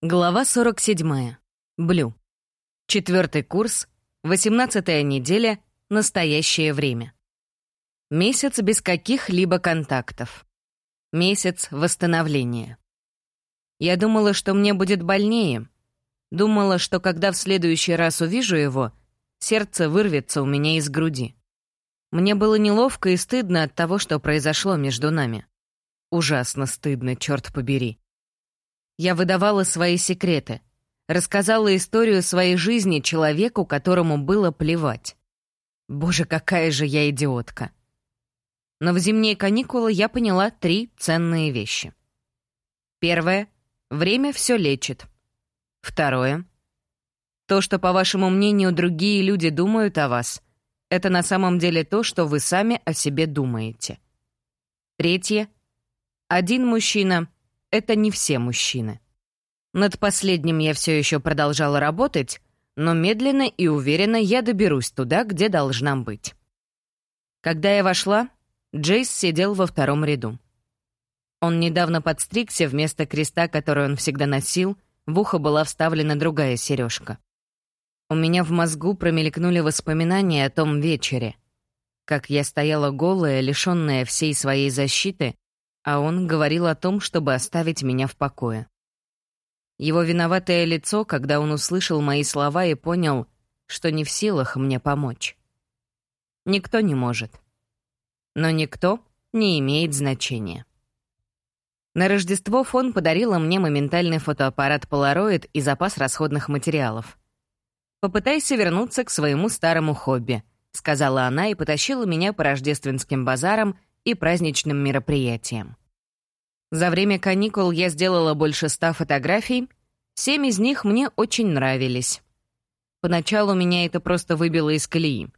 Глава 47. Блю. Четвертый курс, 18 неделя, настоящее время. Месяц без каких-либо контактов. Месяц восстановления. Я думала, что мне будет больнее. Думала, что когда в следующий раз увижу его, сердце вырвется у меня из груди. Мне было неловко и стыдно от того, что произошло между нами. Ужасно стыдно, черт побери. Я выдавала свои секреты, рассказала историю своей жизни человеку, которому было плевать. Боже, какая же я идиотка. Но в зимние каникулы я поняла три ценные вещи. Первое — время все лечит. Второе — то, что, по вашему мнению, другие люди думают о вас, это на самом деле то, что вы сами о себе думаете. Третье — один мужчина — это не все мужчины. Над последним я все еще продолжала работать, но медленно и уверенно я доберусь туда, где должна быть. Когда я вошла, Джейс сидел во втором ряду. Он недавно подстригся, вместо креста, который он всегда носил, в ухо была вставлена другая сережка. У меня в мозгу промелькнули воспоминания о том вечере, как я стояла голая, лишённая всей своей защиты, а он говорил о том, чтобы оставить меня в покое. Его виноватое лицо, когда он услышал мои слова и понял, что не в силах мне помочь. Никто не может. Но никто не имеет значения. На Рождество фон подарила мне моментальный фотоаппарат Polaroid и запас расходных материалов. «Попытайся вернуться к своему старому хобби», — сказала она и потащила меня по рождественским базарам и праздничным мероприятиям. За время каникул я сделала больше ста фотографий, семь из них мне очень нравились. Поначалу меня это просто выбило из колеи.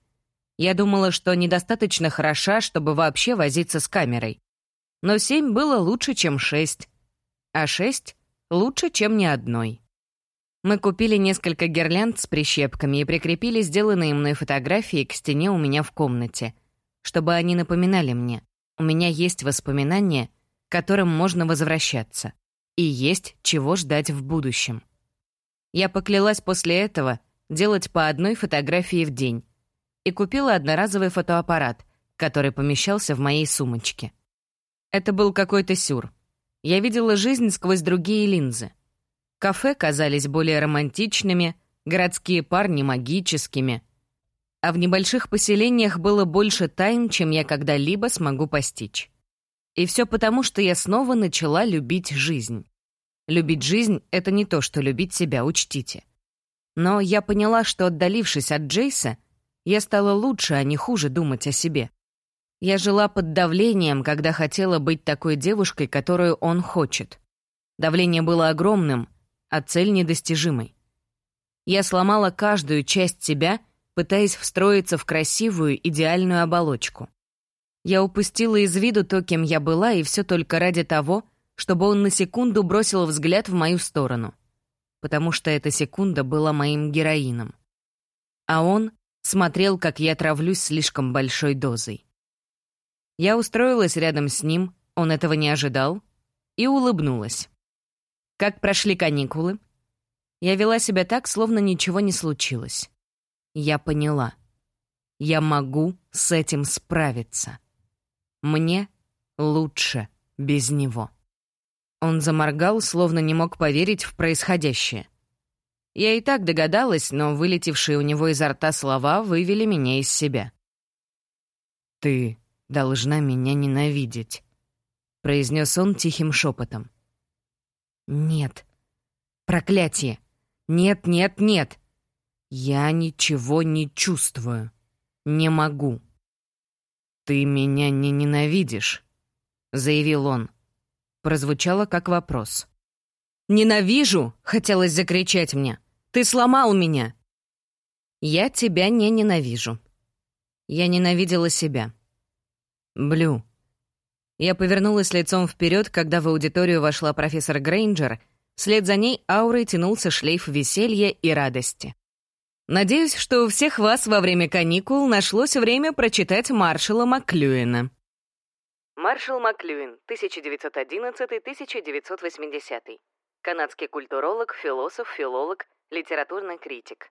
Я думала, что недостаточно хороша, чтобы вообще возиться с камерой. Но семь было лучше, чем шесть. А шесть — лучше, чем ни одной. Мы купили несколько гирлянд с прищепками и прикрепили сделанные мной фотографии к стене у меня в комнате, чтобы они напоминали мне. У меня есть воспоминания, которым можно возвращаться, и есть чего ждать в будущем. Я поклялась после этого делать по одной фотографии в день и купила одноразовый фотоаппарат, который помещался в моей сумочке. Это был какой-то сюр. Я видела жизнь сквозь другие линзы. Кафе казались более романтичными, городские парни — магическими — а в небольших поселениях было больше тайн, чем я когда-либо смогу постичь. И все потому, что я снова начала любить жизнь. Любить жизнь — это не то, что любить себя, учтите. Но я поняла, что, отдалившись от Джейса, я стала лучше, а не хуже думать о себе. Я жила под давлением, когда хотела быть такой девушкой, которую он хочет. Давление было огромным, а цель недостижимой. Я сломала каждую часть себя — пытаясь встроиться в красивую, идеальную оболочку. Я упустила из виду то, кем я была, и все только ради того, чтобы он на секунду бросил взгляд в мою сторону. Потому что эта секунда была моим героином. А он смотрел, как я травлюсь слишком большой дозой. Я устроилась рядом с ним, он этого не ожидал, и улыбнулась. Как прошли каникулы? Я вела себя так, словно ничего не случилось. Я поняла. Я могу с этим справиться. Мне лучше без него. Он заморгал, словно не мог поверить в происходящее. Я и так догадалась, но вылетевшие у него изо рта слова вывели меня из себя. «Ты должна меня ненавидеть», — произнес он тихим шепотом. «Нет. Проклятие. Нет, нет, нет. «Я ничего не чувствую. Не могу». «Ты меня не ненавидишь», — заявил он. Прозвучало как вопрос. «Ненавижу!» — хотелось закричать мне. «Ты сломал меня!» «Я тебя не ненавижу». Я ненавидела себя. «Блю». Я повернулась лицом вперед, когда в аудиторию вошла профессор Грейнджер. Вслед за ней аурой тянулся шлейф веселья и радости. Надеюсь, что у всех вас во время каникул нашлось время прочитать Маршала Маклюина. Маршал Маклюин, 1911-1980. канадский культуролог, философ, филолог, литературный критик.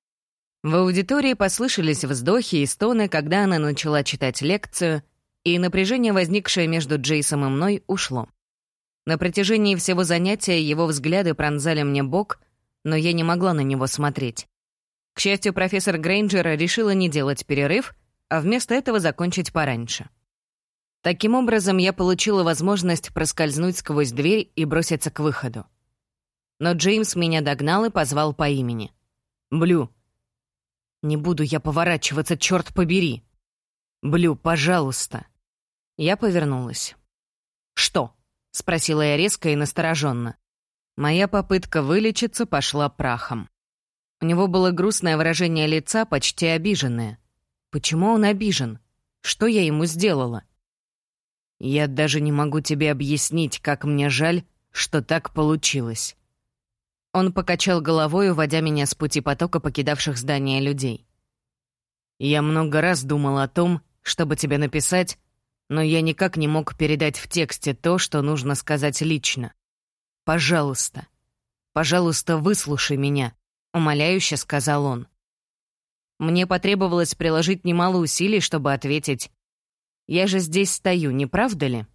В аудитории послышались вздохи и стоны, когда она начала читать лекцию, и напряжение, возникшее между Джейсом и мной, ушло. На протяжении всего занятия его взгляды пронзали мне бок, но я не могла на него смотреть. К счастью, профессор Грейнджер решила не делать перерыв, а вместо этого закончить пораньше. Таким образом, я получила возможность проскользнуть сквозь дверь и броситься к выходу. Но Джеймс меня догнал и позвал по имени. «Блю». «Не буду я поворачиваться, черт побери!» «Блю, пожалуйста». Я повернулась. «Что?» — спросила я резко и настороженно. Моя попытка вылечиться пошла прахом. У него было грустное выражение лица, почти обиженное. Почему он обижен? Что я ему сделала? Я даже не могу тебе объяснить, как мне жаль, что так получилось. Он покачал головой, уводя меня с пути потока покидавших здание людей. Я много раз думал о том, чтобы тебе написать, но я никак не мог передать в тексте то, что нужно сказать лично. Пожалуйста, пожалуйста, выслушай меня, умоляюще сказал он. Мне потребовалось приложить немало усилий, чтобы ответить. Я же здесь стою, не правда ли?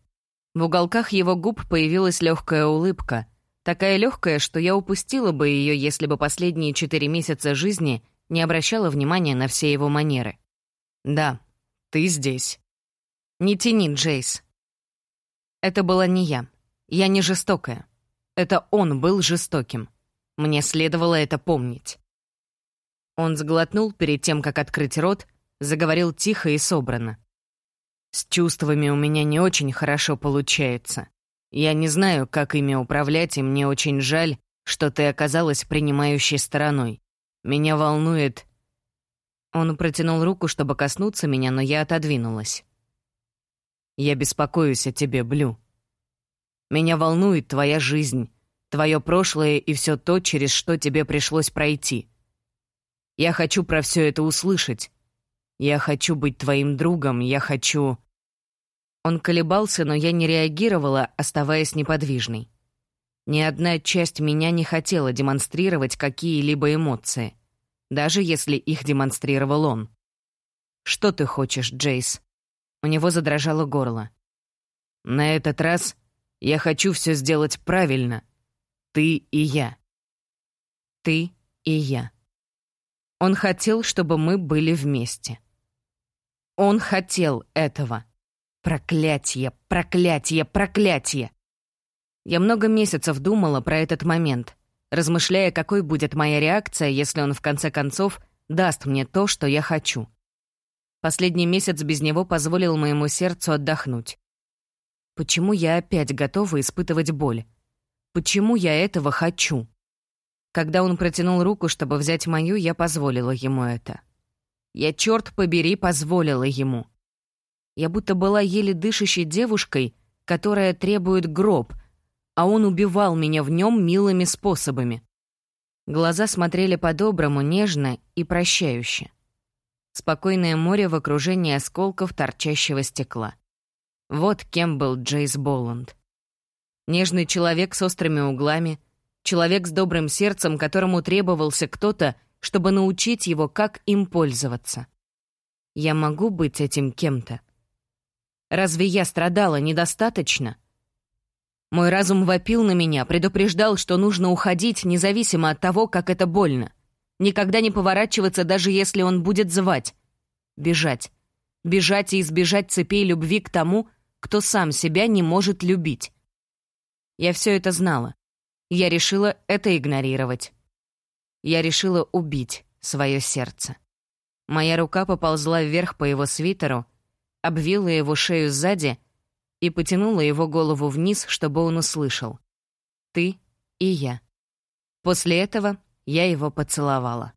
В уголках его губ появилась легкая улыбка, такая легкая, что я упустила бы ее, если бы последние четыре месяца жизни не обращала внимания на все его манеры. Да, ты здесь. Не тяни, Джейс. Это была не я. Я не жестокая. Это он был жестоким. Мне следовало это помнить. Он сглотнул перед тем, как открыть рот, заговорил тихо и собрано. «С чувствами у меня не очень хорошо получается. Я не знаю, как ими управлять, и мне очень жаль, что ты оказалась принимающей стороной. Меня волнует...» Он протянул руку, чтобы коснуться меня, но я отодвинулась. «Я беспокоюсь о тебе, Блю. Меня волнует твоя жизнь, твое прошлое и все то, через что тебе пришлось пройти. Я хочу про все это услышать. Я хочу быть твоим другом, я хочу...» Он колебался, но я не реагировала, оставаясь неподвижной. Ни одна часть меня не хотела демонстрировать какие-либо эмоции, даже если их демонстрировал он. «Что ты хочешь, Джейс?» У него задрожало горло. «На этот раз я хочу все сделать правильно. Ты и я». «Ты и я». Он хотел, чтобы мы были вместе. Он хотел этого. Проклятие, проклятие, проклятие. Я много месяцев думала про этот момент, размышляя, какой будет моя реакция, если он в конце концов даст мне то, что я хочу. Последний месяц без него позволил моему сердцу отдохнуть. Почему я опять готова испытывать боль? Почему я этого хочу? Когда он протянул руку, чтобы взять мою, я позволила ему это. Я, черт побери, позволила ему. Я будто была еле дышащей девушкой, которая требует гроб, а он убивал меня в нем милыми способами. Глаза смотрели по-доброму, нежно и прощающе. Спокойное море в окружении осколков торчащего стекла. Вот кем был Джейс Боланд. Нежный человек с острыми углами, Человек с добрым сердцем, которому требовался кто-то, чтобы научить его, как им пользоваться. Я могу быть этим кем-то. Разве я страдала недостаточно? Мой разум вопил на меня, предупреждал, что нужно уходить, независимо от того, как это больно. Никогда не поворачиваться, даже если он будет звать. Бежать. Бежать и избежать цепей любви к тому, кто сам себя не может любить. Я все это знала. Я решила это игнорировать. Я решила убить свое сердце. Моя рука поползла вверх по его свитеру, обвила его шею сзади и потянула его голову вниз, чтобы он услышал. «Ты и я». После этого я его поцеловала.